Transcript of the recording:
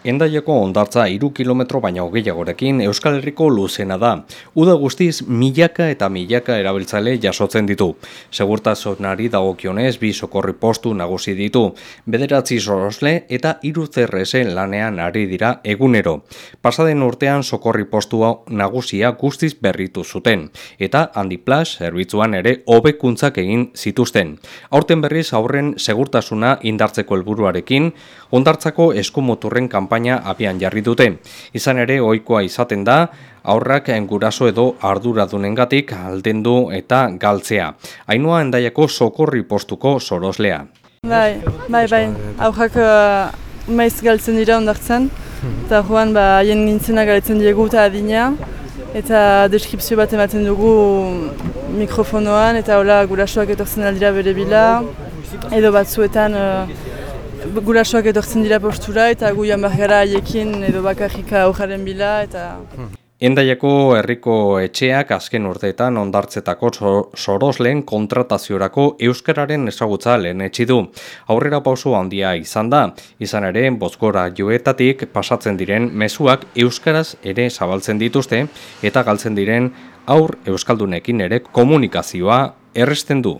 Endaiako ondartza iru kilometro baina hogeiagorekin Euskal Herriko luzena da. Uda guztiz milaka eta milaka erabiltzale jasotzen ditu. Segurtasunari dagokionez bi sokorri postu nagusi ditu. Bederatzi sorosle eta iru zerresen lanean ari dira egunero. Pasaden urtean sokorri postua nagusia guztiz berritu zuten. Eta handi plas, zerbitzuan ere hobekuntzak egin zituzten. Aurten berriz aurren segurtasuna indartzeko helburuarekin, ondartzako eskumoturren kanpo kanpaina abian jarri dute. Izan ere, ohikoa izaten da, aurrak enguraso edo arduradunengatik aldendu eta galtzea. Ainua endaiako sokorri postuko soroslea. Bai, bai, bai, aurrak uh, maiz galtzen dira ondartzen, eta joan ba, haien nintzena galtzen diegu eta adina, eta deskripzio bat ematen dugu mikrofonoan, eta hola gurasoak etortzen aldira bere bila, edo batzuetan uh, gurasoak etortzen dira postura eta guian behar haiekin edo bakarrika aujaren bila eta... Endaiako herriko etxeak azken urteetan ondartzetako sorosleen kontrataziorako euskararen ezagutza lehen etxi du. Aurrera pausu handia izan da, izan ere bozgora joetatik pasatzen diren mezuak euskaraz ere zabaltzen dituzte eta galtzen diren aur euskaldunekin ere komunikazioa erresten du.